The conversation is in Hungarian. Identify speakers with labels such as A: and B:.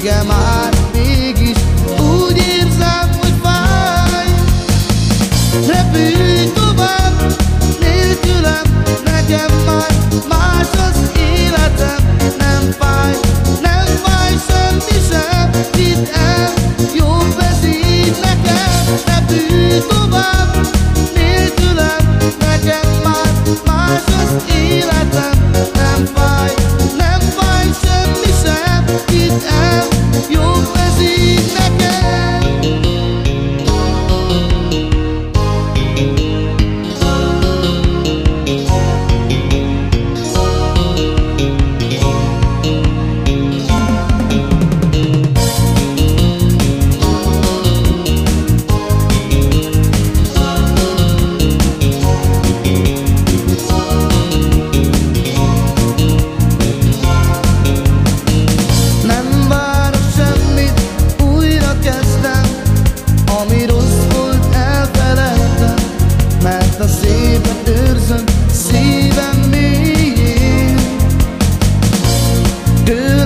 A: Vége már Mégis. Úgy érzem, hogy fáj. Repülj tovább, nélkülem Nekem már más az életem. Nem fáj, nem fáj semmi sem Hidd el, ez így nekem. Repülj tovább, nélkülem Nekem már más az életem Nem who